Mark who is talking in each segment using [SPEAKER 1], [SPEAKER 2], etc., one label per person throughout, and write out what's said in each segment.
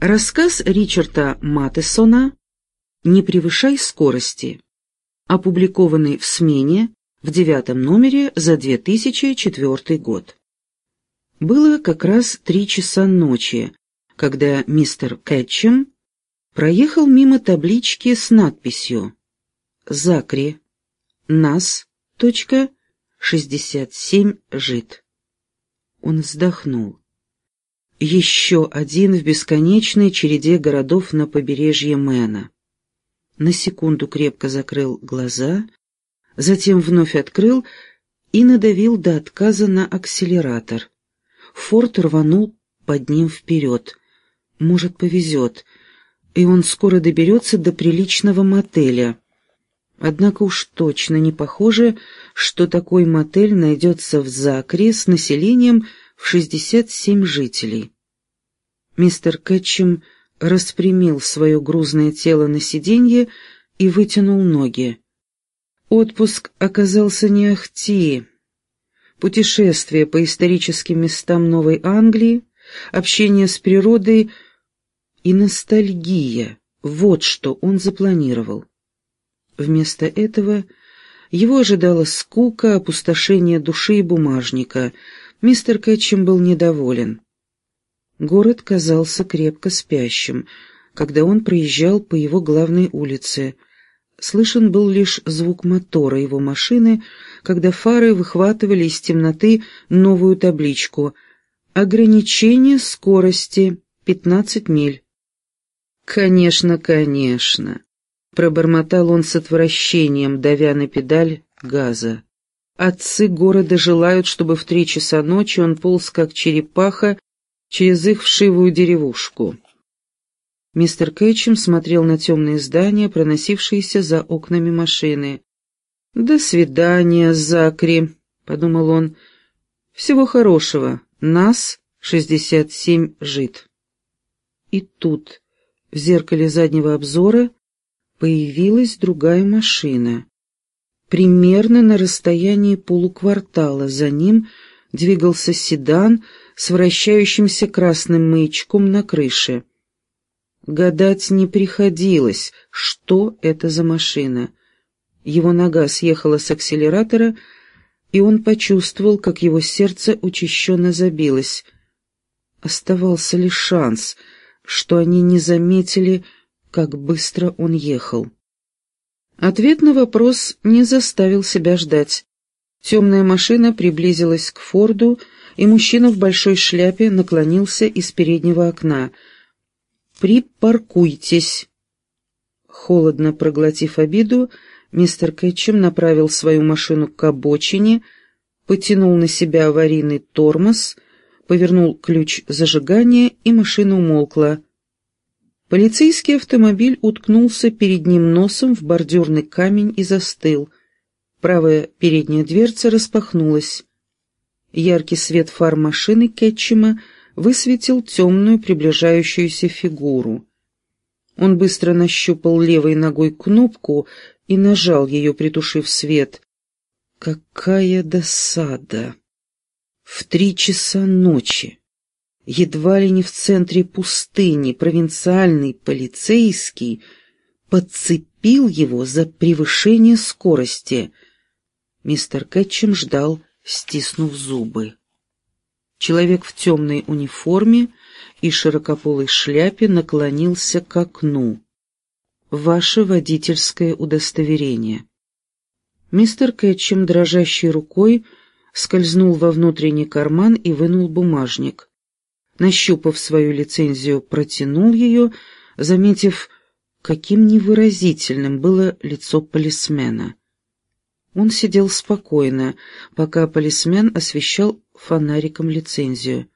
[SPEAKER 1] Рассказ Ричарда Маттесона «Не превышай скорости», опубликованный в «Смене» в девятом номере за 2004 год. Было как раз три часа ночи, когда мистер Кэтчем проехал мимо таблички с надписью «Закри. Нас. Точка. 67 жит». Он вздохнул. Еще один в бесконечной череде городов на побережье Мэна. На секунду крепко закрыл глаза, затем вновь открыл и надавил до отказа на акселератор. Форт рванул под ним вперед. Может, повезет, и он скоро доберется до приличного мотеля. Однако уж точно не похоже, что такой мотель найдется в Закре с населением в 67 жителей. Мистер Кэтчем распрямил свое грузное тело на сиденье и вытянул ноги. Отпуск оказался не ахти. Путешествие по историческим местам Новой Англии, общение с природой и ностальгия — вот что он запланировал. Вместо этого его ожидала скука, опустошение души и бумажника — Мистер Кэтчем был недоволен. Город казался крепко спящим, когда он проезжал по его главной улице. Слышен был лишь звук мотора его машины, когда фары выхватывали из темноты новую табличку «Ограничение скорости 15 миль». «Конечно, конечно», — пробормотал он с отвращением, давя на педаль газа. Отцы города желают, чтобы в три часа ночи он полз, как черепаха, через их вшивую деревушку. Мистер Кэтчем смотрел на темные здания, проносившиеся за окнами машины. «До свидания, Закри», — подумал он. «Всего хорошего. Нас шестьдесят семь жит». И тут, в зеркале заднего обзора, появилась другая машина. Примерно на расстоянии полуквартала за ним двигался седан с вращающимся красным маячком на крыше. Гадать не приходилось, что это за машина. Его нога съехала с акселератора, и он почувствовал, как его сердце учащенно забилось. Оставался ли шанс, что они не заметили, как быстро он ехал. Ответ на вопрос не заставил себя ждать. Темная машина приблизилась к Форду, и мужчина в большой шляпе наклонился из переднего окна. «Припаркуйтесь!» Холодно проглотив обиду, мистер Кэтчем направил свою машину к обочине, потянул на себя аварийный тормоз, повернул ключ зажигания, и машина умолкла. Полицейский автомобиль уткнулся перед ним носом в бордюрный камень и застыл. Правая передняя дверца распахнулась. Яркий свет фар машины Кетчема высветил темную приближающуюся фигуру. Он быстро нащупал левой ногой кнопку и нажал ее, притушив свет. Какая досада! В три часа ночи! Едва ли не в центре пустыни, провинциальный полицейский подцепил его за превышение скорости. Мистер Кэтчем ждал, стиснув зубы. Человек в темной униформе и широкополой шляпе наклонился к окну. «Ваше водительское удостоверение». Мистер Кэтчем, дрожащей рукой, скользнул во внутренний карман и вынул бумажник нащупав свою лицензию, протянул ее, заметив, каким невыразительным было лицо полисмена. Он сидел спокойно, пока полисмен освещал фонариком лицензию.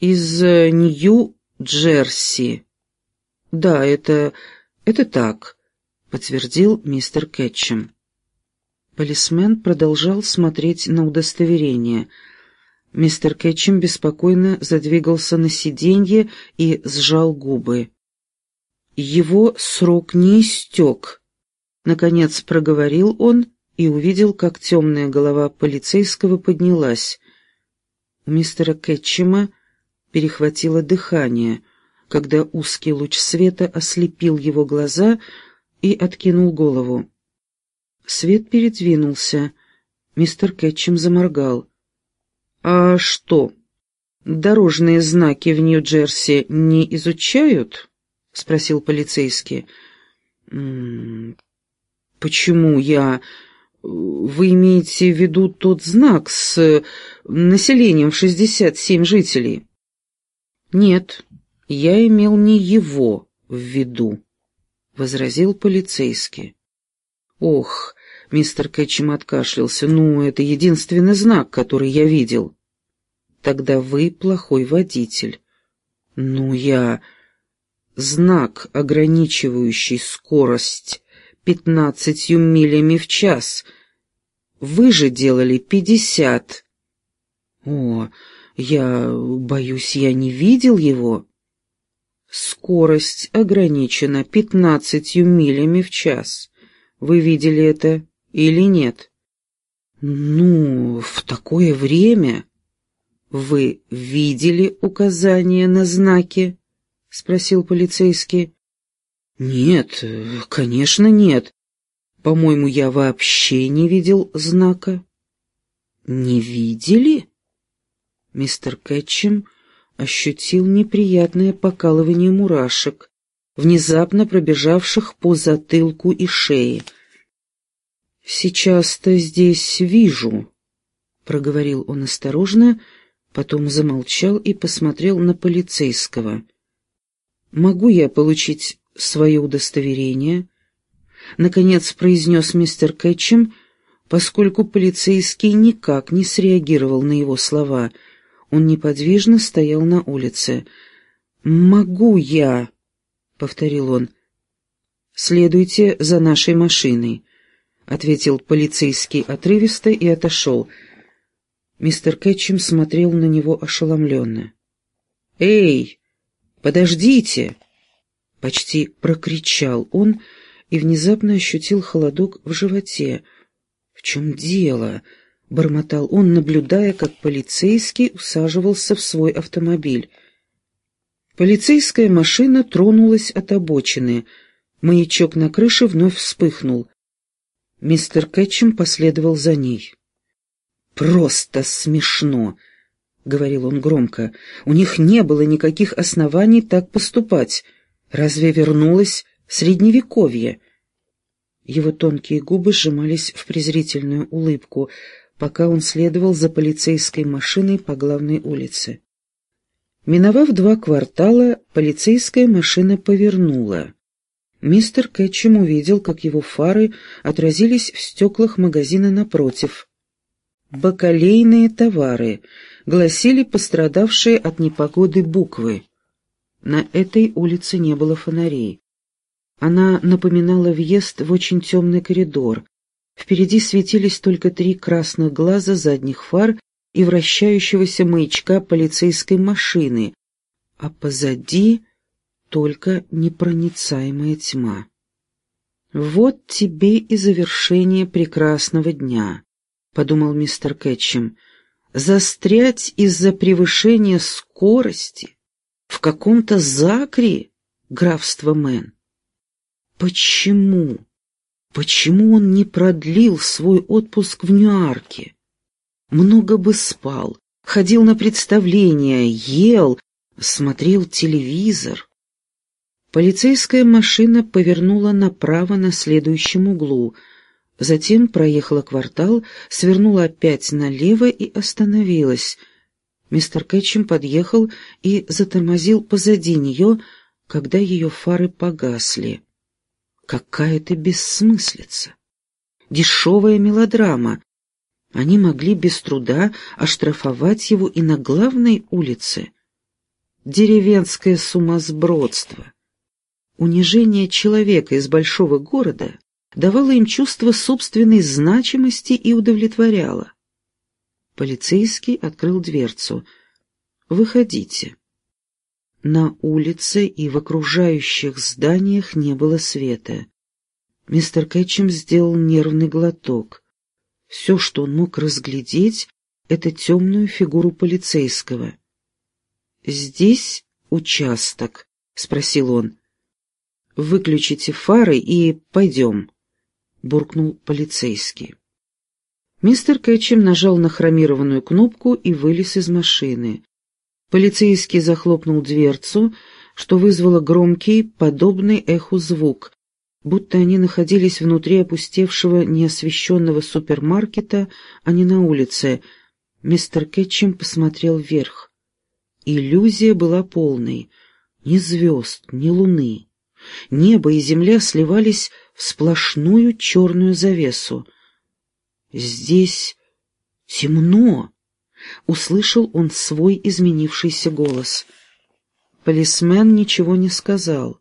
[SPEAKER 1] «Из э, Нью-Джерси». «Да, это... это так», — подтвердил мистер Кэтчем. Полисмен продолжал смотреть на удостоверение — Мистер Кэтчем беспокойно задвигался на сиденье и сжал губы. Его срок не истек. Наконец проговорил он и увидел, как темная голова полицейского поднялась. У мистера Кэтчема перехватило дыхание. когда узкий луч света ослепил его глаза и откинул голову. Свет передвинулся. Мистер Кэтчем заморгал. «А что, дорожные знаки в Нью-Джерси не изучают?» — спросил полицейский. «Почему я...» Вы имеете в виду тот знак с населением в 67 жителей? Нет, я имел не его в виду, возразил полицейский. Ох, мистер Кэтчем откашлялся. Ну, это единственный знак, который я видел. Тогда вы плохой водитель. Ну, я... Знак, ограничивающий скорость пятнадцатью милями в час. Вы же делали пятьдесят. О, я боюсь, я не видел его. Скорость ограничена пятнадцатью милями в час. Вы видели это или нет? Ну, в такое время... «Вы видели указания на знаки?» — спросил полицейский. «Нет, конечно, нет. По-моему, я вообще не видел знака». «Не видели?» Мистер Кэтчем ощутил неприятное покалывание мурашек, внезапно пробежавших по затылку и шее. «Сейчас-то здесь вижу», — проговорил он осторожно, потом замолчал и посмотрел на полицейского. «Могу я получить свое удостоверение?» Наконец произнес мистер Кэтчем, поскольку полицейский никак не среагировал на его слова. Он неподвижно стоял на улице. «Могу я?» — повторил он. «Следуйте за нашей машиной», — ответил полицейский отрывисто и отошел. Мистер Кэтчем смотрел на него ошеломленно. «Эй, подождите!» Почти прокричал он и внезапно ощутил холодок в животе. «В чем дело?» — бормотал он, наблюдая, как полицейский усаживался в свой автомобиль. Полицейская машина тронулась от обочины. Маячок на крыше вновь вспыхнул. Мистер Кэтчем последовал за ней. «Просто смешно!» — говорил он громко. «У них не было никаких оснований так поступать. Разве вернулось средневековье? Его тонкие губы сжимались в презрительную улыбку, пока он следовал за полицейской машиной по главной улице. Миновав два квартала, полицейская машина повернула. Мистер Кэтчем увидел, как его фары отразились в стеклах магазина напротив. «Бакалейные товары», — гласили пострадавшие от непогоды буквы. На этой улице не было фонарей. Она напоминала въезд в очень темный коридор. Впереди светились только три красных глаза задних фар и вращающегося маячка полицейской машины, а позади только непроницаемая тьма. «Вот тебе и завершение прекрасного дня», — подумал мистер Кэтчем. «Застрять из-за превышения скорости в каком-то Закре, графство Мэн. Почему? Почему он не продлил свой отпуск в Ньюарке? Много бы спал, ходил на представления, ел, смотрел телевизор. Полицейская машина повернула направо на следующем углу, затем проехала квартал, свернула опять налево и остановилась — Мистер Кэтчем подъехал и затормозил позади нее, когда ее фары погасли. Какая-то бессмыслица. Дешевая мелодрама. Они могли без труда оштрафовать его и на главной улице. Деревенское сумасбродство. Унижение человека из большого города давало им чувство собственной значимости и удовлетворяло. Полицейский открыл дверцу. «Выходите». На улице и в окружающих зданиях не было света. Мистер Кэтчем сделал нервный глоток. Все, что он мог разглядеть, — это темную фигуру полицейского. «Здесь участок», спросил он. «Выключите фары и пойдем», — буркнул полицейский. Мистер Кэтчем нажал на хромированную кнопку и вылез из машины. Полицейский захлопнул дверцу, что вызвало громкий, подобный эху звук, будто они находились внутри опустевшего, неосвещенного супермаркета, а не на улице. Мистер Кетчем посмотрел вверх. Иллюзия была полной. Ни звезд, ни луны. Небо и земля сливались в сплошную черную завесу. «Здесь темно!» — услышал он свой изменившийся голос. Полисмен ничего не сказал.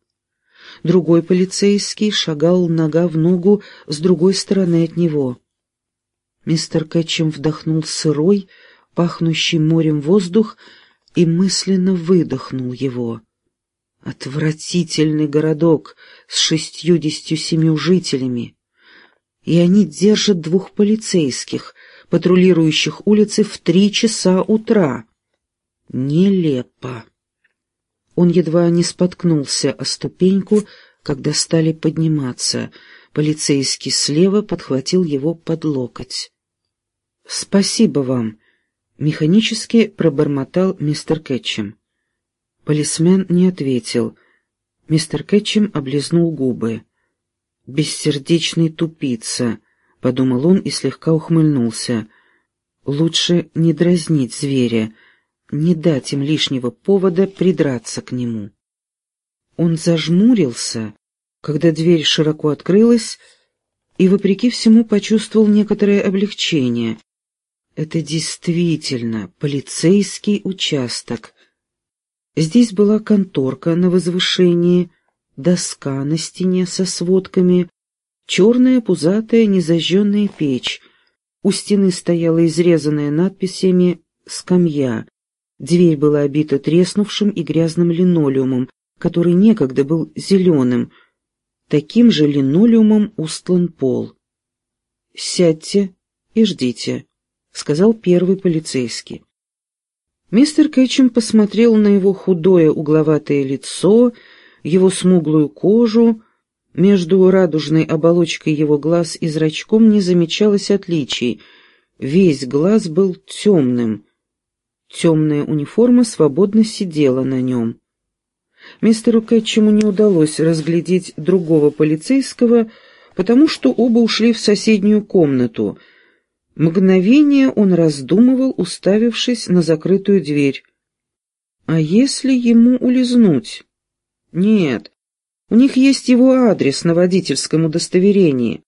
[SPEAKER 1] Другой полицейский шагал нога в ногу с другой стороны от него. Мистер Кэтчем вдохнул сырой, пахнущий морем воздух и мысленно выдохнул его. Отвратительный городок с шестьюдесятью семью жителями. И они держат двух полицейских, патрулирующих улицы в три часа утра. Нелепо. Он едва не споткнулся о ступеньку, когда стали подниматься. Полицейский слева подхватил его под локоть. «Спасибо вам», — механически пробормотал мистер Кэтчем. Полисмен не ответил. Мистер Кэтчем облизнул губы. «Бессердечный тупица», — подумал он и слегка ухмыльнулся. «Лучше не дразнить зверя» не дать им лишнего повода придраться к нему. Он зажмурился, когда дверь широко открылась, и, вопреки всему, почувствовал некоторое облегчение. Это действительно полицейский участок. Здесь была конторка на возвышении, доска на стене со сводками, черная пузатая незажженная печь. У стены стояла изрезанная надписями «Скамья», Дверь была обита треснувшим и грязным линолеумом, который некогда был зеленым. Таким же линолеумом устлан пол. «Сядьте и ждите», — сказал первый полицейский. Мистер Кэтчем посмотрел на его худое угловатое лицо, его смуглую кожу. Между радужной оболочкой его глаз и зрачком не замечалось отличий. Весь глаз был темным, Темная униформа свободно сидела на нем. Мистеру Кэтчему не удалось разглядеть другого полицейского, потому что оба ушли в соседнюю комнату. Мгновение он раздумывал, уставившись на закрытую дверь. А если ему улизнуть? Нет, у них есть его адрес на водительском удостоверении.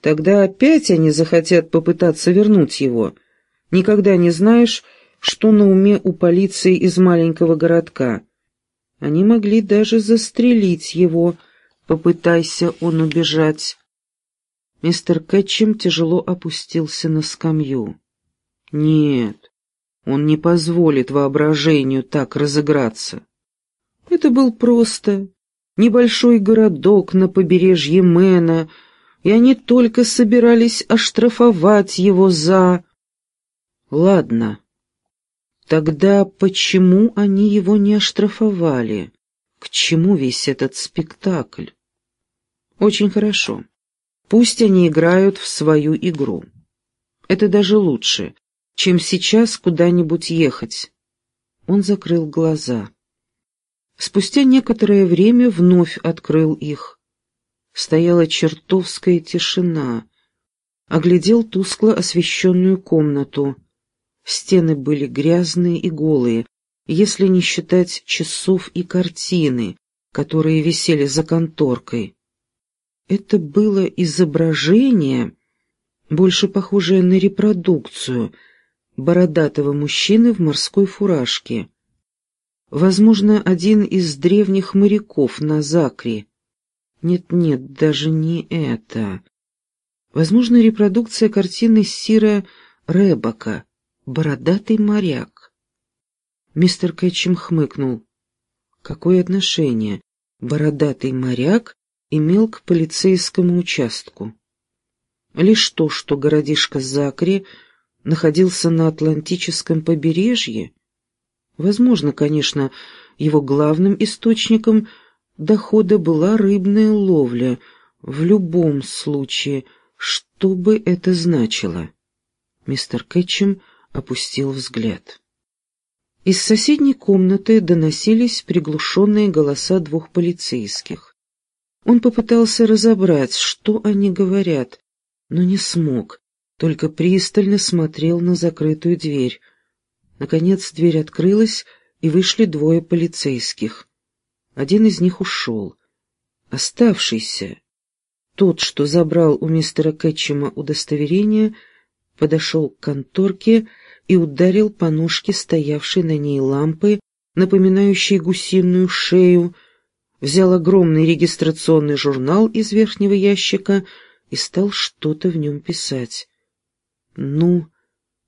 [SPEAKER 1] Тогда опять они захотят попытаться вернуть его. Никогда не знаешь, что на уме у полиции из маленького городка. Они могли даже застрелить его, попытайся он убежать. Мистер Кэтчем тяжело опустился на скамью. Нет, он не позволит воображению так разыграться. Это был просто небольшой городок на побережье Мэна, и они только собирались оштрафовать его за... Ладно, Тогда почему они его не оштрафовали? К чему весь этот спектакль? Очень хорошо. Пусть они играют в свою игру. Это даже лучше, чем сейчас куда-нибудь ехать. Он закрыл глаза. Спустя некоторое время вновь открыл их. Стояла чертовская тишина. Оглядел тускло освещенную комнату. Стены были грязные и голые, если не считать часов и картины, которые висели за конторкой. Это было изображение, больше похожее на репродукцию, бородатого мужчины в морской фуражке. Возможно, один из древних моряков на Закре. Нет-нет, даже не это. Возможно, репродукция картины Сира Ребака, бородатый моряк. Мистер Кэтчем хмыкнул. Какое отношение бородатый моряк имел к полицейскому участку? Лишь то, что городишко Закре находился на Атлантическом побережье? Возможно, конечно, Его главным источником дохода была рыбная ловля. В любом случае, что бы это значило? Мистер Кэтчем опустил взгляд. Из соседней комнаты доносились приглушенные голоса двух полицейских. Он попытался разобрать, что они говорят, но не смог, только пристально смотрел на закрытую дверь. Наконец дверь открылась, и вышли двое полицейских. Один из них ушел. Оставшийся, тот, что забрал у мистера Кэтчема удостоверение, подошел к конторке и ударил по ножке стоявшей на ней лампы, напоминающей гусиную шею, взял огромный регистрационный журнал из верхнего ящика и стал что-то в нем писать. «Ну,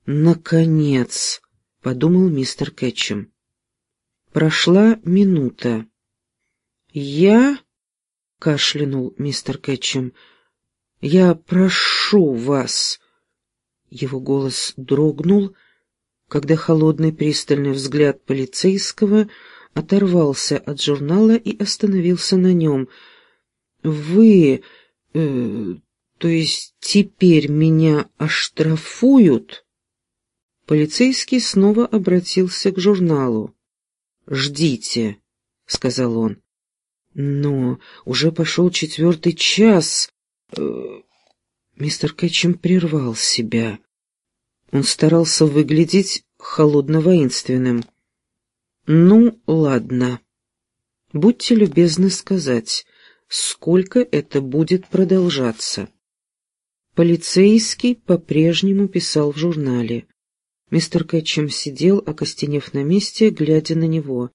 [SPEAKER 1] наконец!» — подумал мистер Кэтчем. Прошла минута. «Я...» — кашлянул мистер Кэтчем. «Я прошу вас...» Его голос дрогнул, когда холодный пристальный взгляд полицейского оторвался от журнала и остановился на нем. «Вы... Э, то есть теперь меня оштрафуют?» Полицейский снова обратился к журналу. «Ждите», — сказал он. «Но уже пошел четвертый час...» э, Мистер Кэтчем прервал себя. Он старался выглядеть холодно-воинственным. «Ну, ладно. Будьте любезны сказать, сколько это будет продолжаться?» Полицейский по-прежнему писал в журнале. Мистер Кэтчем сидел, окостенев на месте, глядя на него.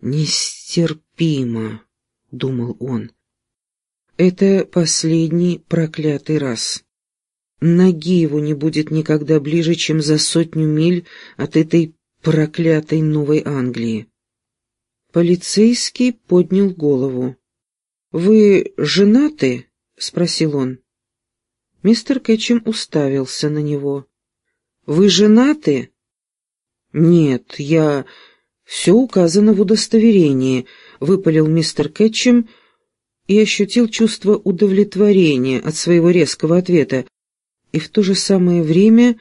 [SPEAKER 1] «Нестерпимо», — думал он. «Это последний проклятый раз. Ноги его не будет никогда ближе, чем за сотню миль от этой проклятой Новой Англии». Полицейский поднял голову. «Вы женаты?» — спросил он. Мистер Кэтчем уставился на него. «Вы женаты?» «Нет, я...» «Все указано в удостоверении», — выпалил мистер Кэтчем и ощутил чувство удовлетворения от своего резкого ответа, и в то же самое время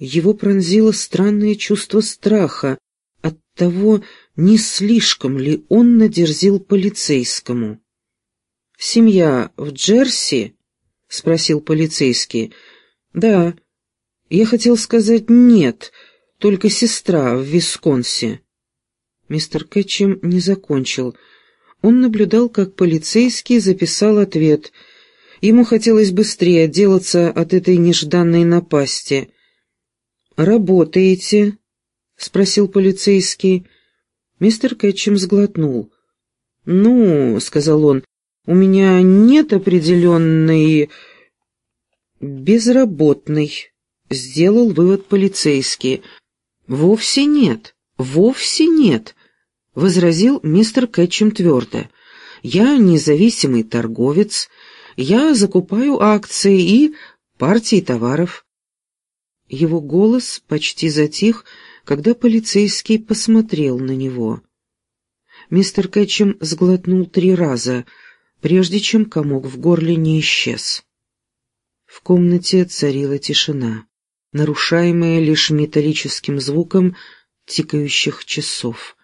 [SPEAKER 1] его пронзило странное чувство страха от того, не слишком ли он надерзил полицейскому. «Семья в Джерси?» — спросил полицейский. «Да. Я хотел сказать «нет», только сестра в Висконсе». Мистер Кэтчем не закончил. Он наблюдал, как полицейский записал ответ. Ему хотелось быстрее отделаться от этой нежданной напасти. «Работаете?» — спросил полицейский. Мистер Кэтчем сглотнул. «Ну, — сказал он, — у меня нет определенной... безработной», — сделал вывод полицейский. «Вовсе нет, вовсе нет», — возразил мистер Кэтчем твердо. «Я независимый торговец, я закупаю акции и партии товаров». Его голос почти затих, когда полицейский посмотрел на него. Мистер Кэтчем сглотнул три раза, прежде чем комок в горле не исчез. В комнате царила тишина, нарушаемая лишь металлическим звуком тикающих часов.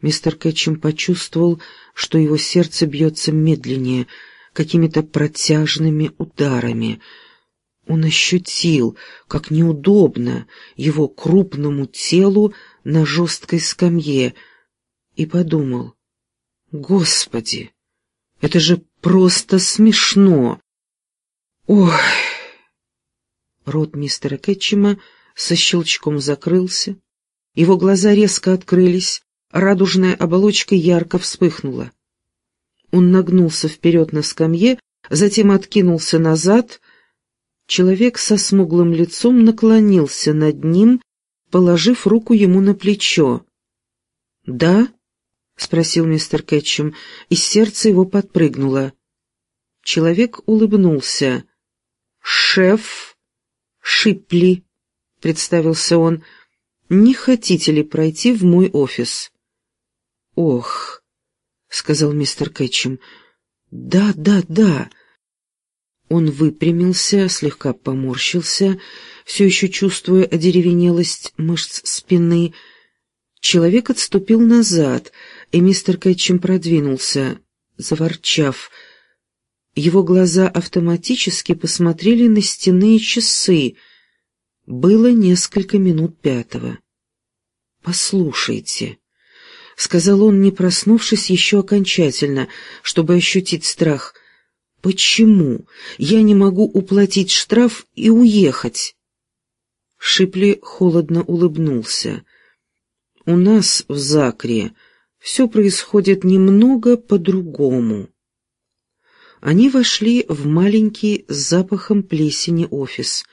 [SPEAKER 1] Мистер Кэтчем почувствовал, что его сердце бьется медленнее, какими-то протяжными ударами — он ощутил, как неудобно его крупному телу на жесткой скамье, и подумал, «Господи, это же просто смешно!» «Ой!» Рот мистера Кэтчема со щелчком закрылся, его глаза резко открылись, радужная оболочка ярко вспыхнула. Он нагнулся вперед на скамье, затем откинулся назад — Человек со смуглым лицом наклонился над ним, положив руку ему на плечо. «Да?» — спросил мистер Кэтчем, и сердце его подпрыгнуло. Человек улыбнулся. «Шеф Шипли», — представился он, — «не хотите ли пройти в мой офис?» «Ох», — сказал мистер Кэтчем, — «да, да, да». Он выпрямился, слегка поморщился, все еще чувствуя одеревенелость мышц спины. Человек отступил назад, и мистер Кэтчем продвинулся, заворчав. Его глаза автоматически посмотрели на стенные часы. Было несколько минут пятого. «Послушайте», — сказал он, не проснувшись еще окончательно, чтобы ощутить страх, — «почему я не могу уплатить штраф и уехать?» Шипли холодно улыбнулся. «У нас в Закре все происходит немного по-другому». Они вошли в маленький с запахом плесени офис.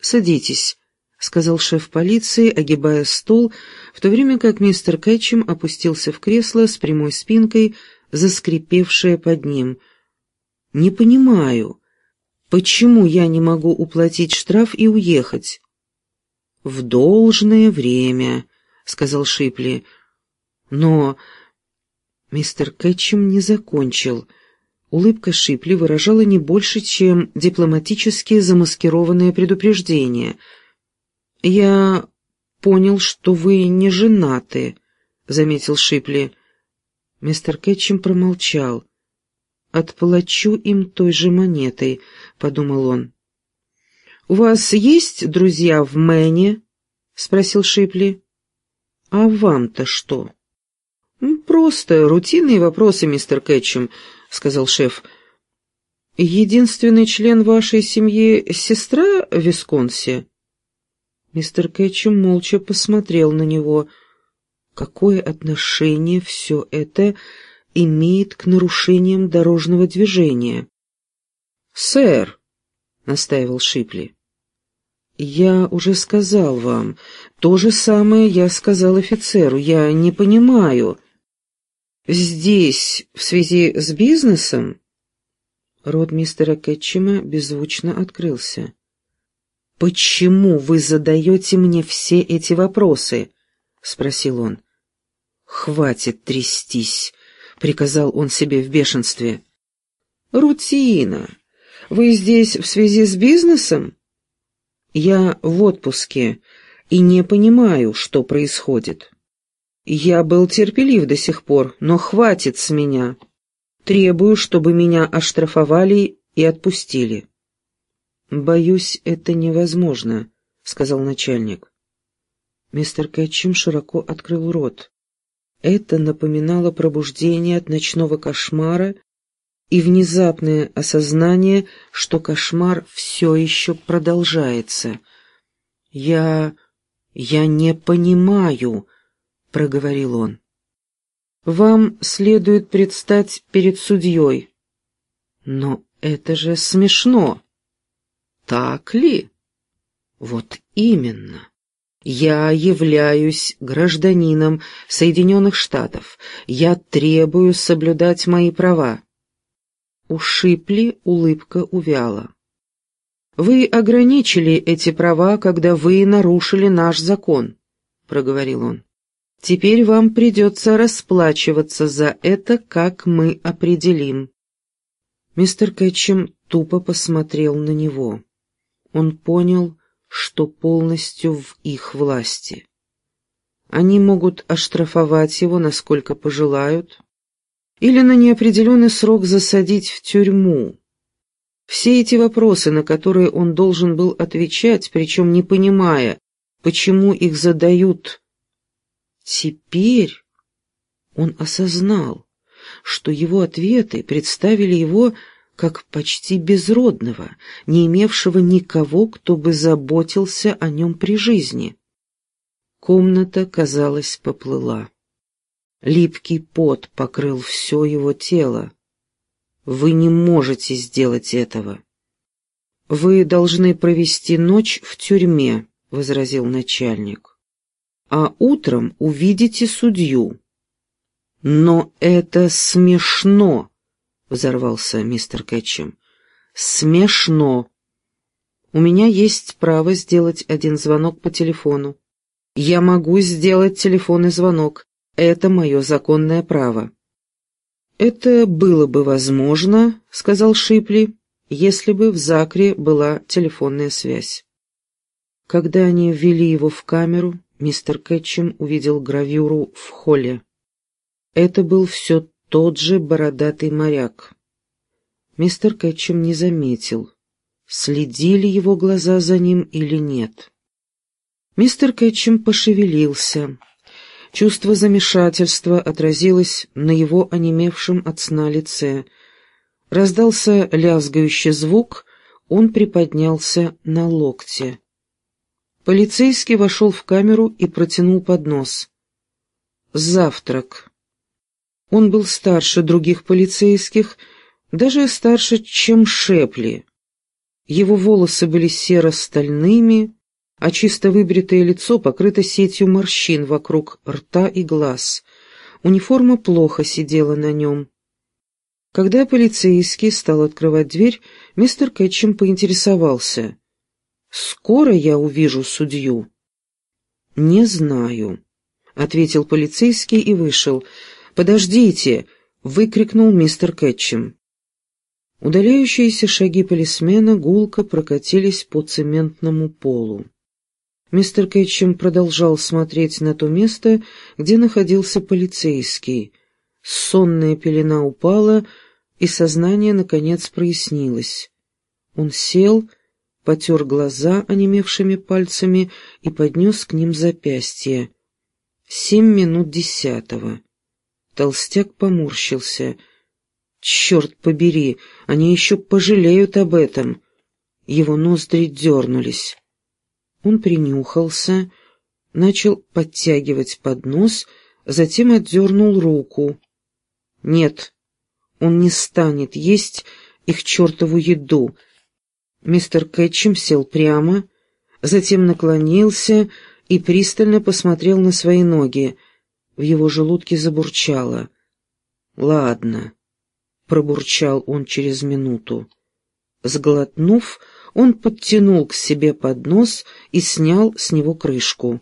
[SPEAKER 1] «Садитесь», — сказал шеф полиции, огибая стол, в то время как мистер Кэтчем опустился в кресло с прямой спинкой, заскрипевшее под ним. «Не понимаю, почему я не могу уплатить штраф и уехать?» «В должное время», — сказал Шипли. «Но...» Мистер Кэтчем не закончил. Улыбка Шипли выражала не больше, чем дипломатические замаскированные предупреждения. «Я понял, что вы не женаты», — заметил Шипли. Мистер Кэтчем промолчал. «Отплачу им той же монетой», — подумал он. «У вас есть друзья в Мэне?» — спросил Шипли. «А вам-то что?» «Просто рутинные вопросы, мистер Кэтчем», — сказал шеф. «Единственный член вашей семьи — сестра Висконси?» Мистер Кэтчем молча посмотрел на него. Какое отношение все это имеет к нарушениям дорожного движения? «Сэр», — настаивал Шипли, — «я уже сказал вам. То же самое я сказал офицеру. Я не понимаю». «Здесь, в связи с бизнесом?» Рот мистера Кэтчема беззвучно открылся. «Почему вы задаете мне все эти вопросы?» — спросил он. «Хватит трястись», — приказал он себе в бешенстве. «Рутина. Вы здесь в связи с бизнесом?» «Я в отпуске и не понимаю, что происходит. Я был терпелив до сих пор, но хватит с меня. Требую, чтобы меня оштрафовали и отпустили». «Боюсь, это невозможно», — сказал начальник. Мистер Кэтчем широко открыл рот. Это напоминало пробуждение от ночного кошмара и внезапное осознание, что кошмар все еще продолжается. «Я... я не понимаю», — проговорил он. «Вам следует предстать перед судьей». «Но это же смешно!» Так ли? Вот именно. Я являюсь гражданином Соединенных Штатов. Я требую соблюдать мои права. У улыбка увяла. «Вы ограничили эти права, когда вы нарушили наш закон», — проговорил он. «Теперь вам придется расплачиваться за это, как мы определим». Мистер Кэтчем тупо посмотрел на него он понял, что полностью в их власти. Они могут оштрафовать его, насколько пожелают, или на неопределенный срок засадить в тюрьму. Все эти вопросы, на которые он должен был отвечать, причем не понимая, почему их задают. Теперь он осознал, что его ответы представили его как почти безродного, не имевшего никого, кто бы заботился о нем при жизни. Комната, казалось, поплыла. Липкий пот покрыл все его тело. Вы не можете сделать этого. Вы должны провести ночь в тюрьме, — возразил начальник. А утром увидите судью. Но это смешно, — взорвался мистер Кэтчем. «Смешно. У меня есть право сделать один звонок по телефону. Я могу сделать телефонный звонок, Это мое законное право». «Это было бы возможно», — сказал Шипли, «если бы в Закре была телефонная связь». Когда они ввели его в камеру, мистер Кэтчем увидел гравюру в холле. Это был все тот же бородатый моряк. Мистер Кэтчем не заметил, следили его глаза за ним или нет. Мистер Кэтчем пошевелился. Чувство замешательства отразилось на его онемевшем от сна лице. Раздался лязгающий звук, он приподнялся на локте. Полицейский вошел в камеру и протянул поднос. «Завтрак». Он был старше других полицейских, даже старше, чем Шепли. Его волосы были серо-стальными, а чисто выбритое лицо покрыто сетью морщин вокруг рта и глаз. Униформа плохо сидела на нем. Когда полицейский стал открывать дверь, мистер Кэтчем поинтересовался. «Скоро я увижу судью?» «Не знаю», — ответил полицейский и вышел. «Подождите!» — выкрикнул мистер Кэтчем. Удаляющиеся шаги полисмена гулко прокатились по цементному полу. Мистер Кэтчем продолжал смотреть на то место, где находился полицейский. Сонная пелена упала, и сознание, наконец, прояснилось. Он сел, потер глаза онемевшими пальцами и поднес к ним запястье. Семь минут десятого. Толстяк поморщился. «Черт побери, они еще пожалеют об этом!» Его ноздри дернулись. Он принюхался, начал подтягивать поднос, затем отдернул руку. «Нет, он не станет есть их чертову еду». Мистер Кэтчем сел прямо, затем наклонился и пристально посмотрел на свои ноги. В его желудке забурчало. «Ладно», — пробурчал он через минуту. Сглотнув, он подтянул к себе поднос и снял с него крышку.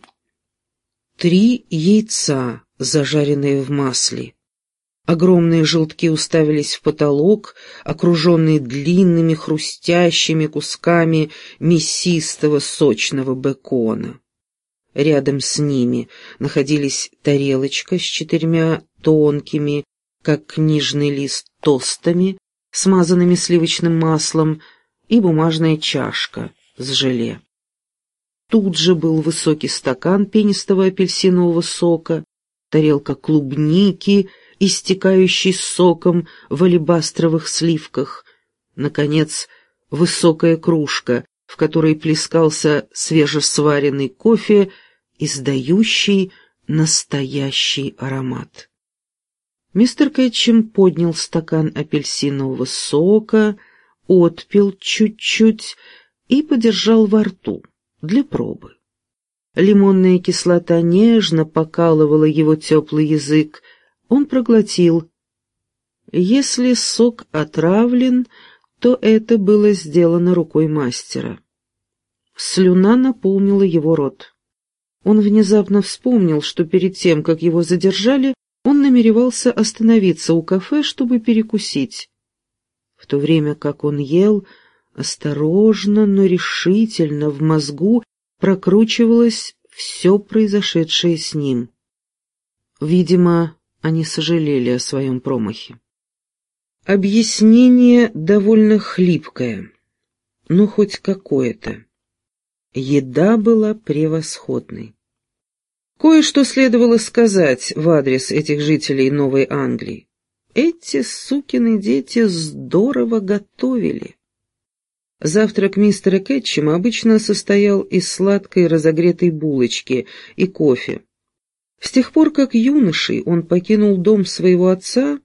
[SPEAKER 1] Три яйца, зажаренные в масле. Огромные желтки уставились в потолок, окруженные длинными хрустящими кусками мясистого сочного бекона. Рядом с ними находились тарелочка с четырьмя тонкими, как книжный лист, тостами, смазанными сливочным маслом, и бумажная чашка с желе. Тут же был высокий стакан пенистого апельсинового сока, тарелка клубники, истекающий соком в алебастровых сливках, наконец, высокая кружка, в которой плескался свежесваренный кофе издающий настоящий аромат. Мистер Кэтчем поднял стакан апельсинового сока, отпил чуть-чуть и подержал во рту для пробы. Лимонная кислота нежно покалывала его теплый язык, он проглотил. Если сок отравлен, то это было сделано рукой мастера. Слюна наполнила его рот. Он внезапно вспомнил, что перед тем, как его задержали, он намеревался остановиться у кафе, чтобы перекусить. В то время как он ел, осторожно, но решительно в мозгу прокручивалось все произошедшее с ним. Видимо, они сожалели о своем промахе. Объяснение довольно хлипкое, но хоть какое-то. Еда была превосходной. Кое-что следовало сказать в адрес этих жителей Новой Англии. Эти сукины дети здорово готовили. Завтрак мистера Кэтчема обычно состоял из сладкой разогретой булочки и кофе. С тех пор, как юношей он покинул дом своего отца,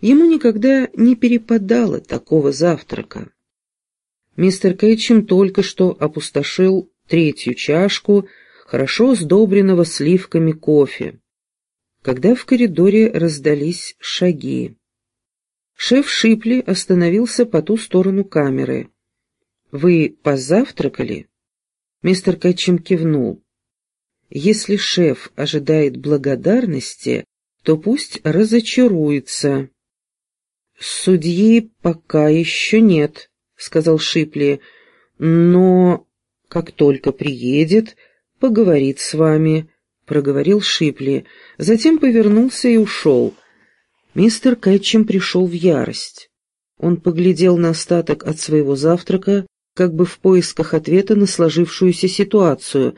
[SPEAKER 1] ему никогда не перепадало такого завтрака. Мистер Кэтчем только что опустошил третью чашку хорошо сдобренного сливками кофе, когда в коридоре раздались шаги. Шеф Шипли остановился по ту сторону камеры. «Вы позавтракали?» Мистер Кэтчем кивнул. Если шеф ожидает благодарности, то пусть разочаруется. «Судьи пока еще нет», — сказал Шипли, — «но как только приедет, поговорит с вами», — проговорил Шипли, затем повернулся и ушел. Мистер Кэтчем пришел в ярость. Он поглядел на остаток от своего завтрака, как бы в поисках ответа на сложившуюся ситуацию,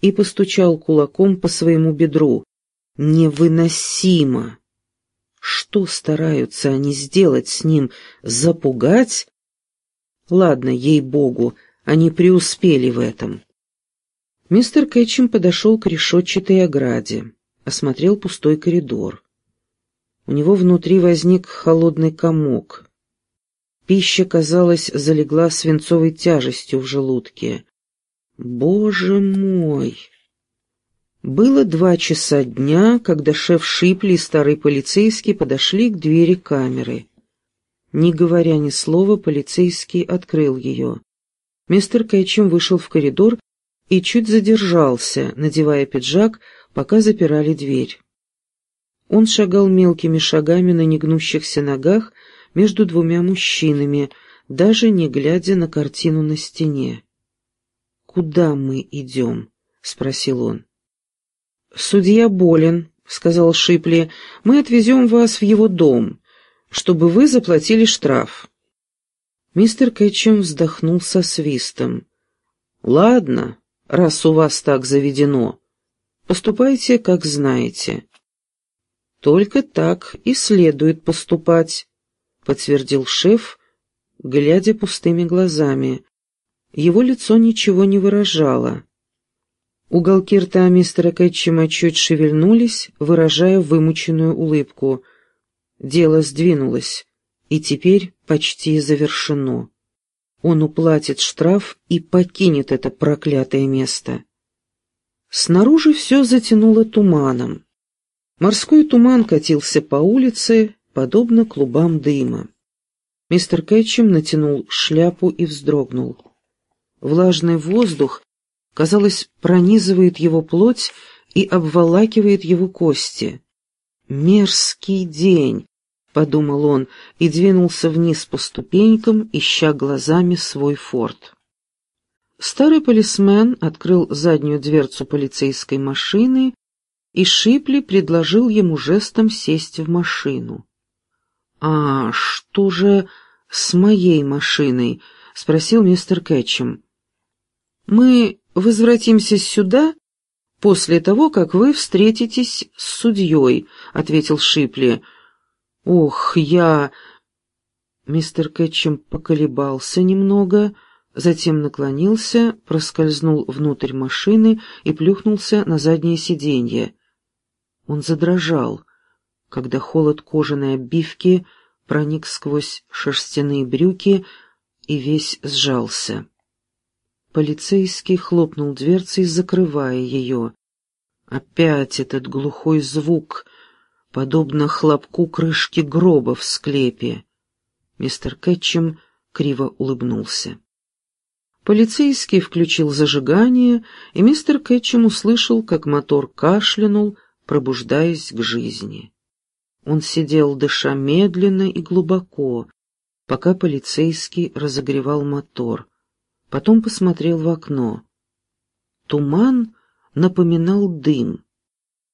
[SPEAKER 1] и постучал кулаком по своему бедру. «Невыносимо!» Что стараются они сделать с ним? Запугать? Ладно, ей-богу, они преуспели в этом. Мистер Кэтчем подошел к решетчатой ограде, осмотрел пустой коридор. У него внутри возник холодный комок. Пища, казалось, залегла свинцовой тяжестью в желудке. Боже мой! Было два часа дня, когда шеф Шипли и старый полицейский подошли к двери камеры. Не говоря ни слова, полицейский открыл ее. Мистер Кэтчем вышел в коридор и чуть задержался, надевая пиджак, пока запирали дверь. Он шагал мелкими шагами на негнущихся ногах между двумя мужчинами, даже не глядя на картину на стене. «Куда мы идем?» — спросил он. «Судья болен», — сказал Шипли. «Мы отвезем вас в его дом, чтобы вы заплатили штраф». Мистер Кэтчем вздохнул со свистом. «Ладно, раз у вас так заведено, поступайте, как знаете». «Только так и следует поступать», — подтвердил шеф, глядя пустыми глазами. Его лицо ничего не выражало. Уголки рта мистера Кэтчема чуть шевельнулись, выражая вымученную улыбку. Дело сдвинулось, и теперь почти завершено. Он уплатит штраф и покинет это проклятое место. Снаружи все затянуло туманом. Морской туман катился по улице, подобно клубам дыма. Мистер Кэтчем натянул шляпу и вздрогнул. Влажный воздух казалось, пронизывает его плоть и обволакивает его кости. «Мерзкий день!» — подумал он и двинулся вниз по ступенькам, ища глазами свой форт. Старый полисмен открыл заднюю дверцу полицейской машины, и Шипли предложил ему жестом сесть в машину. «А что же с моей машиной?» — спросил мистер Кэтчем. «Мы возвратимся сюда после того, как вы встретитесь с судьей», — ответил Шипли. «Ох, я...» Мистер Кэтчем поколебался немного, затем наклонился, проскользнул внутрь машины и плюхнулся на заднее сиденье. Он задрожал, когда холод кожаной обивки проник сквозь шерстяные брюки и весь сжался. Полицейский хлопнул дверцей, закрывая ее. Опять этот глухой звук, подобно хлопку крышки гроба в склепе. Мистер Кэтчем криво улыбнулся. Полицейский включил зажигание, и мистер Кэтчем услышал, как мотор кашлянул, пробуждаясь к жизни. Он сидел, дыша медленно и глубоко, пока полицейский разогревал мотор — потом посмотрел в окно. Туман напоминал дым,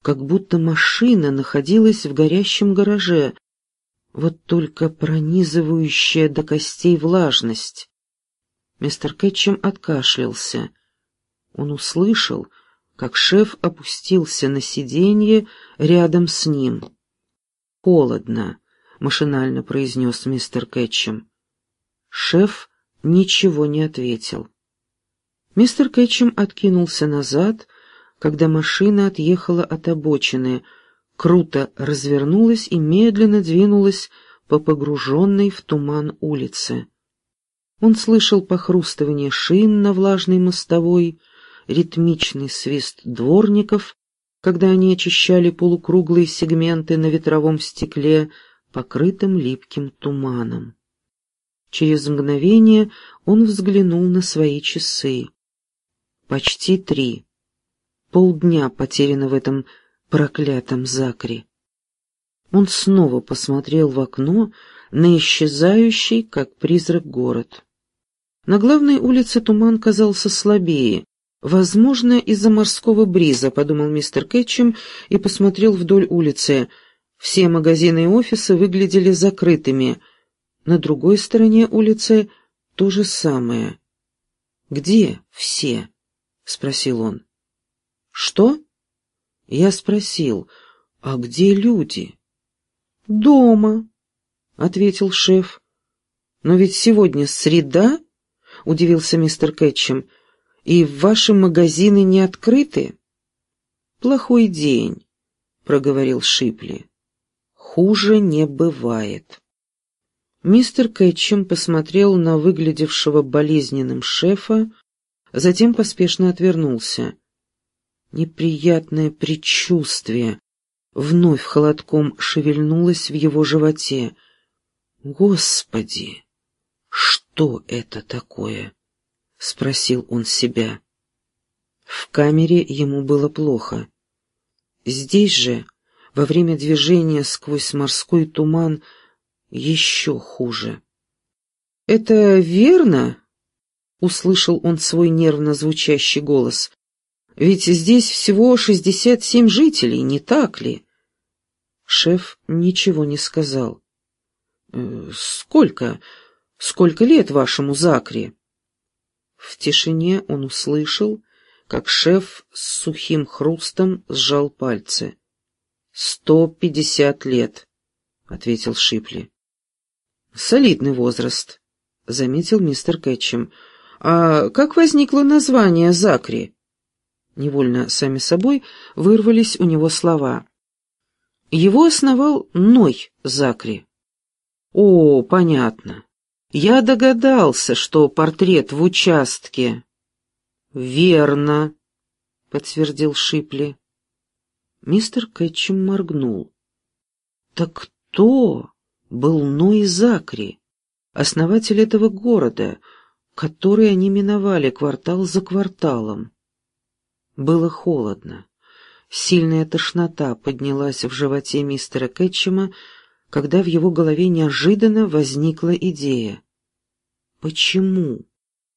[SPEAKER 1] как будто машина находилась в горящем гараже, вот только пронизывающая до костей влажность. Мистер Кэтчем откашлялся. Он услышал, как шеф опустился на сиденье рядом с ним. «Холодно», — машинально произнес мистер Кэтчем. Шеф ничего не ответил. Мистер Кэтчем откинулся назад, когда машина отъехала от обочины, круто развернулась и медленно двинулась по погруженной в туман улице. Он слышал похрустывание шин на влажной мостовой, ритмичный свист дворников, когда они очищали полукруглые сегменты на ветровом стекле, покрытым липким туманом. Через мгновение он взглянул на свои часы. Почти три. полдня потеряно в этом проклятом Закре. Он снова посмотрел в окно на исчезающий, как призрак, город. На главной улице туман казался слабее, возможно, из-за морского бриза, подумал мистер Кэтчем и посмотрел вдоль улицы. Все магазины и офисы выглядели закрытыми. На другой стороне улицы то же самое. «Где все?» — спросил он. «Что?» Я спросил, «А где люди?» «Дома», — ответил шеф. «Но ведь сегодня среда?» — удивился мистер Кэтчем. «И ваши магазины не открыты?» «Плохой день», — проговорил Шипли. «Хуже не бывает». Мистер Кэтчем посмотрел на выглядевшего болезненным шефа, затем поспешно отвернулся. Неприятное предчувствие вновь холодком шевельнулось в его животе. «Господи, что это такое?» — спросил он себя. В камере ему было плохо. Здесь же, во время движения сквозь морской туман, еще хуже. «Это верно?» — услышал он свой нервно звучащий голос. Ведь здесь всего шестьдесят семь жителей, не так ли?» Шеф ничего не сказал. «Э, «Сколько? Сколько лет вашему Закре?» В тишине он услышал, как шеф с сухим хрустом сжал пальцы. «Сто пятьдесят лет», — ответил Шипли. «Солидный возраст», — заметил мистер Кэтчем. «А как возникло название Закри?» Невольно сами собой вырвались у него слова. Его основал Ной Закри. О, понятно. Я догадался, что портрет в участке. Верно, подтвердил Шипли. Мистер Кэтчем моргнул. Так кто был Ной Закри, основатель этого города, который они миновали квартал за кварталом? Было холодно. Сильная тошнота поднялась в животе мистера Кэтчема, когда в его голове неожиданно возникла идея. Почему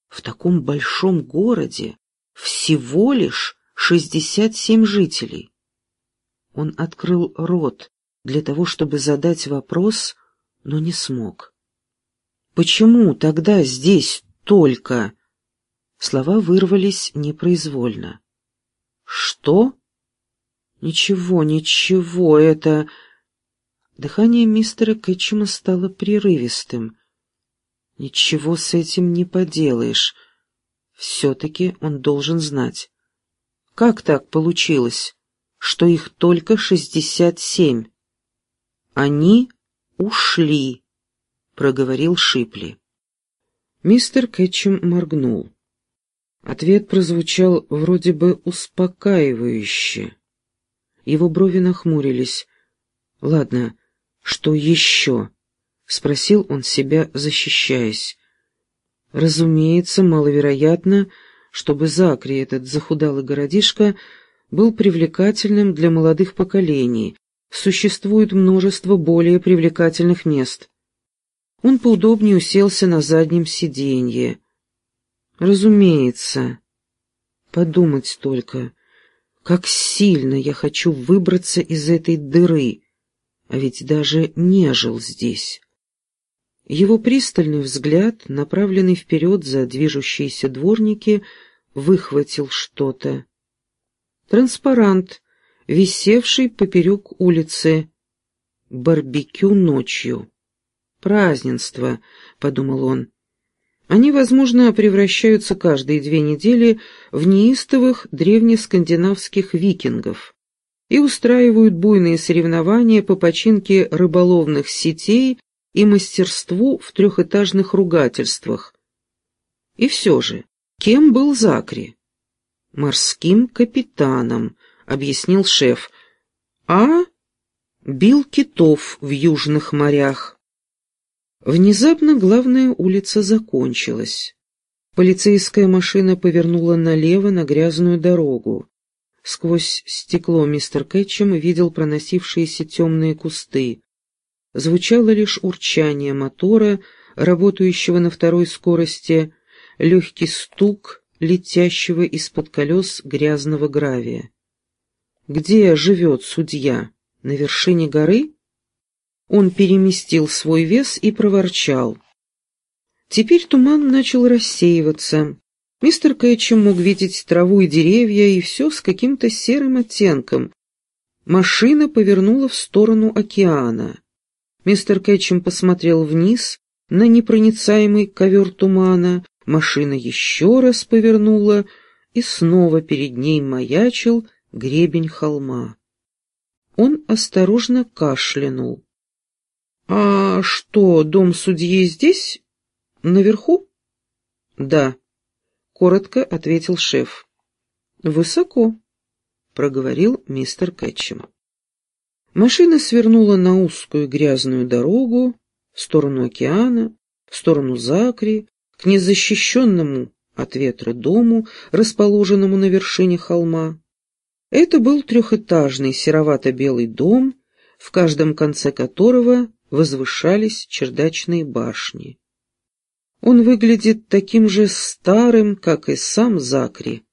[SPEAKER 1] в таком большом городе всего лишь шестьдесят семь жителей? Он открыл рот для того, чтобы задать вопрос, но не смог. «Почему тогда здесь только...» Слова вырвались непроизвольно. «Что?» «Ничего, ничего, это...» Дыхание мистера Кэтчума стало прерывистым. «Ничего с этим не поделаешь. Все-таки он должен знать. Как так получилось, что их только шестьдесят семь?» «Они ушли», — проговорил Шипли. Мистер Кэтчум моргнул. Ответ прозвучал вроде бы успокаивающе. Его брови нахмурились. «Ладно, что еще?» — спросил он себя, защищаясь. Разумеется, маловероятно, чтобы Закри, этот захудалый городишко, был привлекательным для молодых поколений. Существует множество более привлекательных мест. Он поудобнее уселся на заднем сиденье. Разумеется. Подумать только, как сильно я хочу выбраться из этой дыры, а ведь даже не жил здесь. Его пристальный взгляд, направленный вперед за движущиеся дворники, выхватил что-то. Транспарант, висевший поперек улицы. «Барбекю ночью». «Празднество», — подумал он. Они, возможно, превращаются каждые две недели в неистовых древнескандинавских викингов и устраивают буйные соревнования по починке рыболовных сетей и мастерству в трехэтажных ругательствах. И все же, кем был Закри? «Морским капитаном», — объяснил шеф. «А? Бил китов в южных морях». Внезапно главная улица закончилась. Полицейская машина повернула налево на грязную дорогу. Сквозь стекло мистер Кэтчем видел проносившиеся темные кусты. Звучало лишь урчание мотора, работающего на второй скорости, легкий стук летящего из-под колес грязного гравия. Где живет судья? На вершине горы? Он переместил свой вес и проворчал. Теперь туман начал рассеиваться. Мистер Кэтчем мог видеть траву и деревья, и все с каким-то серым оттенком. Машина повернула в сторону океана. Мистер Кэтчем посмотрел вниз на непроницаемый ковер тумана, машина еще раз повернула, и снова перед ней маячил гребень холма. Он осторожно кашлянул. «А что, дом судьи здесь? Наверху?» «Да», — коротко ответил шеф. «Высоко», — проговорил мистер Кэтчем. Машина свернула на узкую грязную дорогу в сторону океана, в сторону Закри, к незащищенному от ветра дому, расположенному на вершине холма. Это был трехэтажный серовато-белый дом, в каждом конце которого возвышались чердачные башни. Он выглядит таким же старым, как и сам Закри,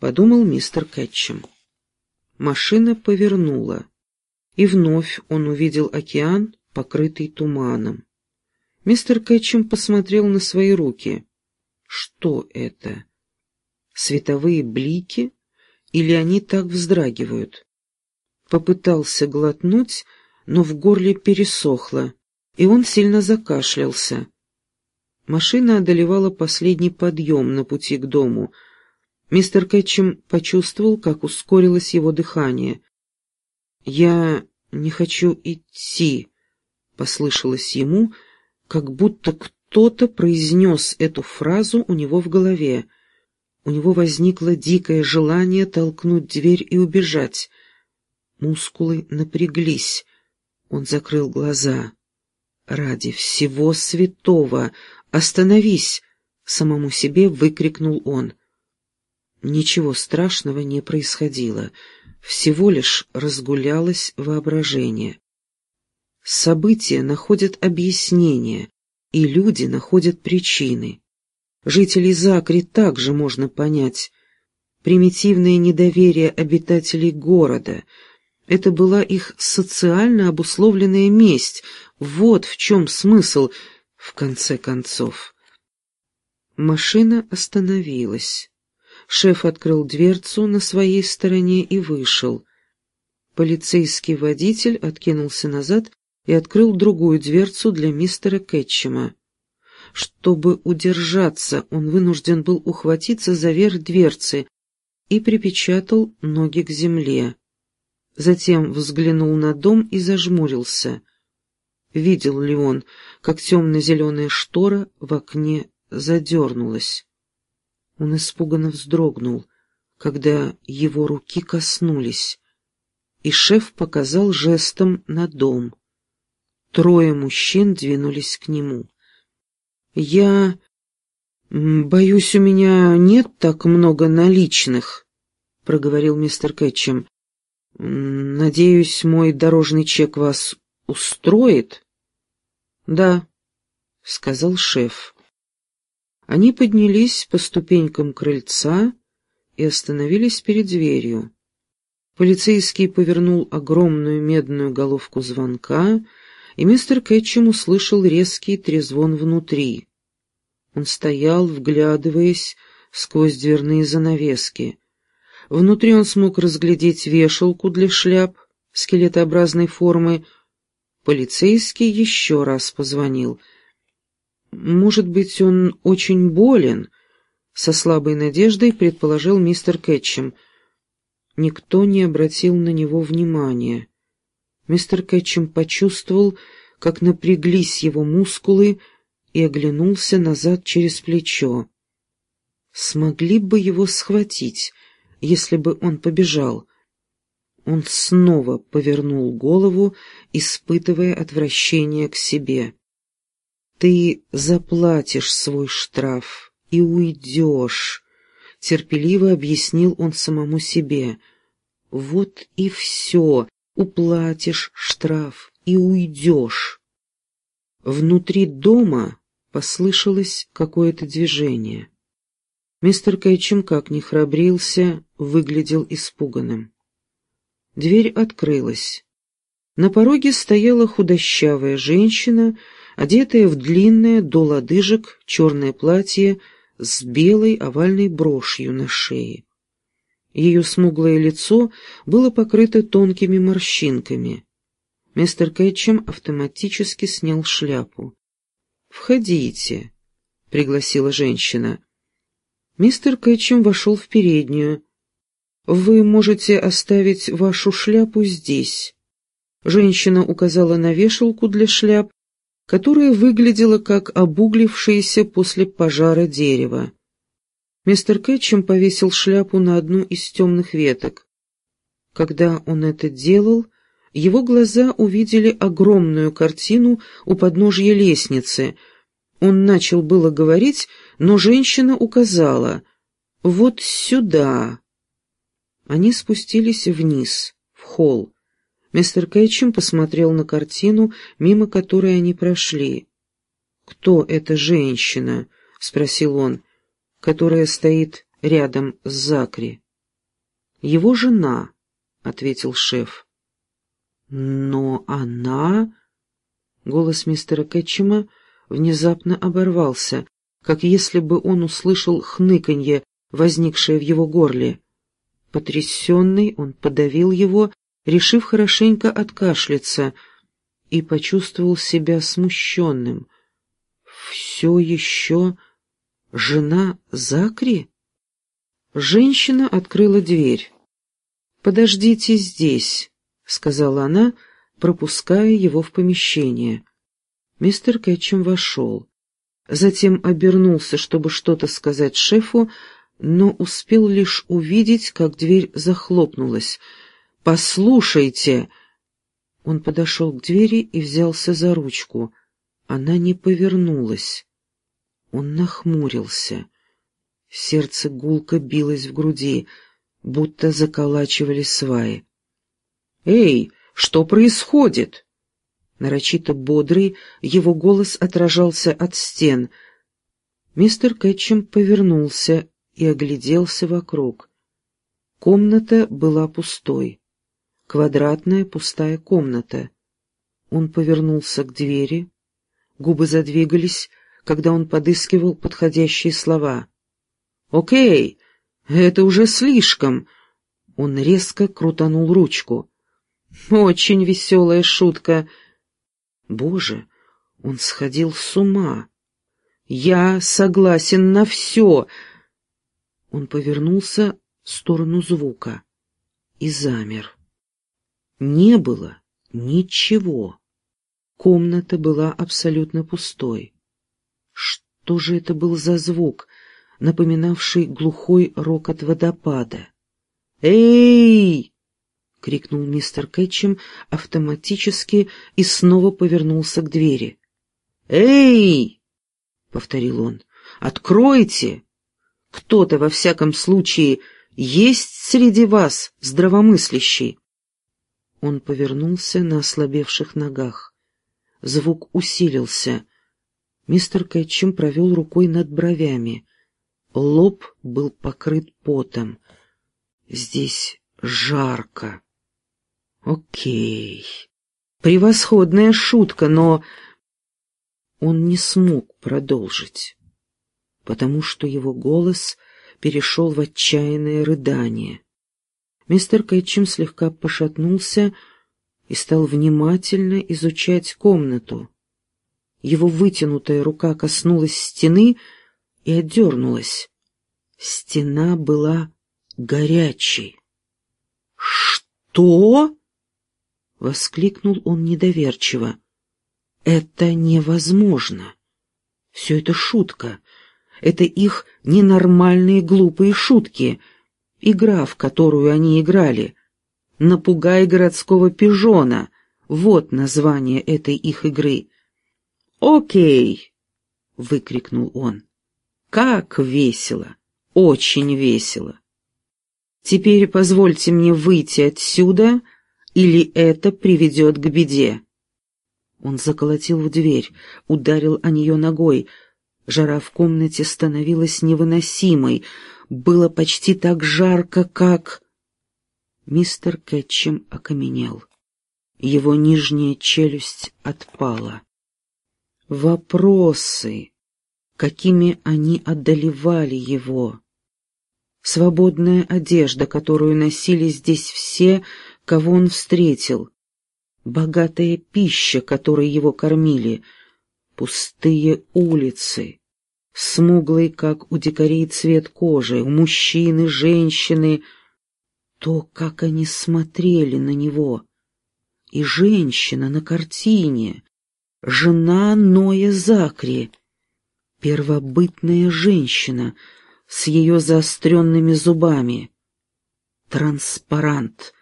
[SPEAKER 1] подумал мистер Кэтчем. Машина повернула и вновь он увидел океан, покрытый туманом. Мистер Кэтчем посмотрел на свои руки. Что это? Световые блики? Или они так вздрагивают? Попытался глотнуть, но в горле пересохло, и он сильно закашлялся. Машина одолевала последний подъем на пути к дому. Мистер Кэтчем почувствовал, как ускорилось его дыхание. «Я «Не хочу идти», — послышалось ему, как будто кто-то произнес эту фразу у него в голове. У него возникло дикое желание толкнуть дверь и убежать. Мускулы напряглись. Он закрыл глаза. «Ради всего святого! Остановись!» — самому себе выкрикнул он. Ничего страшного не происходило всего лишь разгулялось воображение. События находят объяснение, и люди находят причины. Жителей Закри также можно понять. Примитивное недоверие обитателей города — это была их социально обусловленная месть. Вот в чем смысл, в конце концов. Машина остановилась. Шеф открыл дверцу на своей стороне и вышел. Полицейский водитель откинулся назад и открыл другую дверцу для мистера Кэтчема. Чтобы удержаться, он вынужден был ухватиться за верх дверцы и припечатал ноги к земле. Затем взглянул на дом и зажмурился. Видел ли он, как темно-зеленая штора в окне задернулась? Он испуганно вздрогнул, когда его руки коснулись, и шеф показал жестом на дом. Трое мужчин двинулись к нему. «Я... боюсь, у меня нет так много наличных», — проговорил мистер Кэтчем. «Надеюсь, мой дорожный чек вас устроит?» «Да», — сказал шеф. Они поднялись по ступенькам крыльца и остановились перед дверью. Полицейский повернул огромную медную головку звонка, и мистер Кэтчем услышал резкий трезвон внутри. Он стоял, вглядываясь сквозь дверные занавески. Внутри он смог разглядеть вешалку для шляп скелетообразной формы. Полицейский еще раз позвонил — «Может быть, он очень болен?» — со слабой надеждой предположил мистер Кэтчем. Никто не обратил на него внимания. Мистер Кэтчем почувствовал, как напряглись его мускулы, и оглянулся назад через плечо. Смогли бы его схватить, если бы он побежал. Он снова повернул голову, испытывая отвращение к себе. Ты заплатишь свой штраф и уйдешь, — терпеливо объяснил он самому себе. Вот и все, уплатишь штраф и уйдешь. Внутри дома послышалось какое-то движение. Мистер Кэтчем, как ни храбрился, выглядел испуганным. Дверь открылась. На пороге стояла худощавая женщина, одетая в длинное до лодыжек черное платье с белой овальной брошью на шее. Ее смуглое лицо было покрыто тонкими морщинками. Мистер Кэтчем автоматически снял шляпу. «Входите», — пригласила женщина. Мистер Кэтчем вошел в переднюю. «Вы можете оставить вашу шляпу здесь». Женщина указала на вешалку для шляп, которая выглядела как обуглившееся после пожара дерево. Мистер Кэтчем повесил шляпу на одну из темных веток. Когда он это делал, его глаза увидели огромную картину у подножья лестницы. Он начал было говорить, но женщина указала «Вот сюда». Они спустились вниз, в холл. Мистер Кэтчем посмотрел на картину, мимо которой они прошли. «Кто эта женщина?» — спросил он, — «которая стоит рядом с Закри». «Его жена», — ответил шеф. «Но она...» Голос мистера Кэтчема внезапно оборвался, как если бы он услышал хныканье, возникшее в его горле. Потрясенный, он подавил его, решив хорошенько откашляться, и почувствовал себя смущенным. «Все еще жена Закри?» Женщина открыла дверь. «Подождите здесь», — сказала она, пропуская его в помещение. Мистер Кэтчем вошел. Затем обернулся, чтобы что-то сказать шефу, но успел лишь увидеть, как дверь захлопнулась. «Послушайте!» Он подошел к двери и взялся за ручку. Она не повернулась. Он нахмурился. Сердце гулко билось в груди, будто заколачивали сваи. «Эй, что происходит?» Нарочито бодрый, его голос отражался от стен. Мистер Кэтчем повернулся и огляделся вокруг. Комната была пустой. Квадратная пустая комната. Он повернулся к двери. Губы задвигались, когда он подыскивал подходящие слова. «Окей, это уже слишком!» Он резко крутанул ручку. «Очень веселая шутка!» Боже, он сходил с ума. «Я согласен на все!» Он повернулся в сторону звука и замер. Не было ничего. Комната была абсолютно пустой. Что же это был за звук, напоминавший глухой рокот водопада? «Эй!» — крикнул мистер Кэтчем автоматически и снова повернулся к двери. «Эй!» — повторил он. «Откройте! Кто-то, во всяком случае, есть среди вас здравомыслящий!» Он повернулся на ослабевших ногах. Звук усилился. Мистер Кэтчем провел рукой над бровями. Лоб был покрыт потом. «Здесь жарко!» Окей. Превосходная шутка, но... Он не смог продолжить, потому что его голос перешел в отчаянное рыдание. Мистер Кайтчим слегка пошатнулся и стал внимательно изучать комнату. Его вытянутая рука коснулась стены и отдернулась. Стена была горячей. «Что?» — воскликнул он недоверчиво. «Это невозможно. Все это шутка. Это их ненормальные глупые шутки. Игра, в которую они играли. Напугай городского пижона. Вот название этой их игры». «Окей!» — выкрикнул он. «Как весело! Очень весело!» Теперь позвольте мне выйти отсюда, или это приведет к беде». Он заколотил в дверь, ударил о нее ногой. Жара в комнате становилась невыносимой. Было почти так жарко, как... Мистер Кэтчем окаменел. Его нижняя челюсть отпала. Вопросы, какими они одолевали его. Свободная одежда, которую носили здесь все, кого он встретил. Богатая пища, которой его кормили. Пустые улицы. Смуглый, как у дикарей, цвет кожи, у мужчины, женщины. То, как они смотрели на него. И женщина на картине. Жена Ноя Закри. Первобытная женщина с ее заостренными зубами. Транспарант.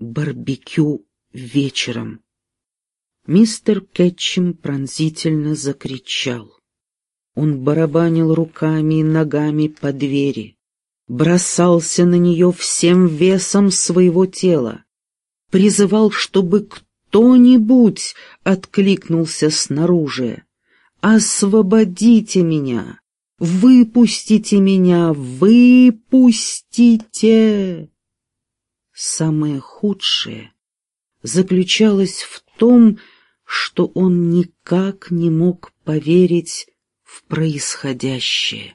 [SPEAKER 1] Барбекю вечером. Мистер Кетчем пронзительно закричал. Он барабанил руками и ногами по двери, бросался на нее всем весом своего тела, призывал, чтобы кто-нибудь откликнулся снаружи. «Освободите меня! Выпустите меня! Выпустите!» Самое худшее заключалось в том, что он никак не мог поверить в происходящее.